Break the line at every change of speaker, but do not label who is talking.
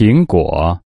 苹果。